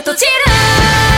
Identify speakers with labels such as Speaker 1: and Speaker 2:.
Speaker 1: 閉じる